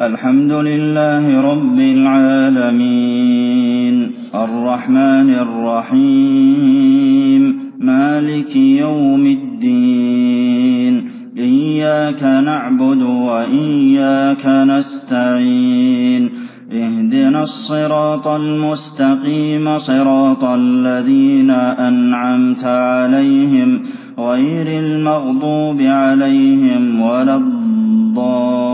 الحمد لله رب العالمين. الرحمن الرحيم. مالك يوم الدين. إياك نعبد وإياك نستعين. اهدنا الصراط المستقيم صراط الذين أنعمت عليهم غير المغضوب عليهم ولا الضالين.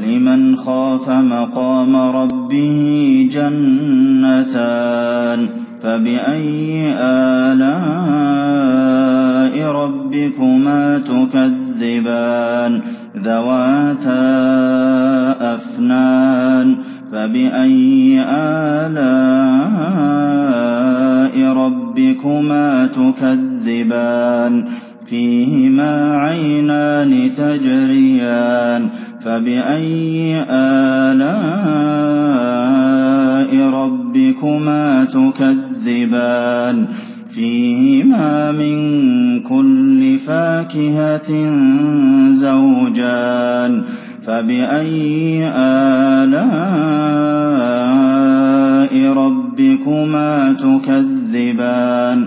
ولمن خاف مقام ربه جنتان فبأي آلاء ربكما تكذبان ذواتا أفنان فبأي آلاء ربكما تكذبان فيهما عينان تجريان فبأي آلاء ربكما تكذبان فيهما من كل فاكهة زوجان فبأي آلاء ربكما تكذبان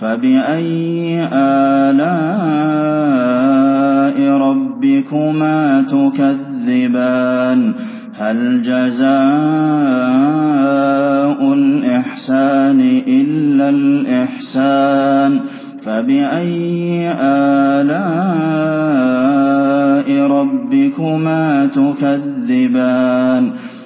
فبأي آلاء ربكما تكذبان هل جزاء الإحسان إلا الإحسان فبأي آلاء ربكما تكذبان